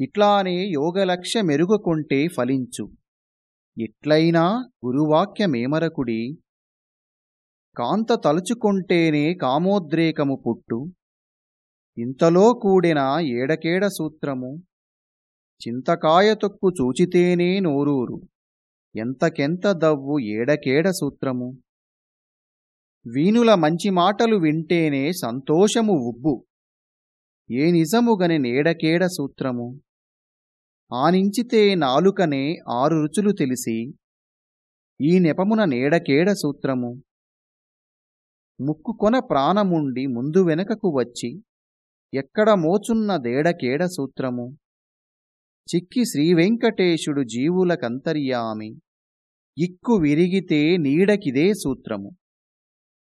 ఇట్లానే యోగలక్ష్య మెరుగుకుంటే ఫలించు. ఎట్లయినా గురువాక్యమేమరకుడి? కాంత తలుచుకుంటేనే కామోద్రేకము పుట్టు. ఇంతలో కూడిన ఏడకేడ సూత్రము? చింతకాయ తొక్కు చూచితేనే నోరూరు. ఎంతకెంత దవ్వు ఏడకేడ సూత్రము? వీనుల మంచి మాటలు వింటేనే సంతోషము ఉబ్బు. ఏ నిజముగని నేడకేడ సూత్రము? ఆనించితే నాలుకనే ఆరు రుచులు తెలిసి ఈ నెపమున నేడకేడ సూత్రము? ముక్కు కొన ప్రాణముండి ముందు వెనకకు వచ్చి ఎక్కడ మోచున్న దేడకేడ సూత్రము? చిక్కి శ్రీవెంకటేశుడు జీవులకంతర్యామి ఇక్కు విరిగితే నీడకిదే సూత్రము.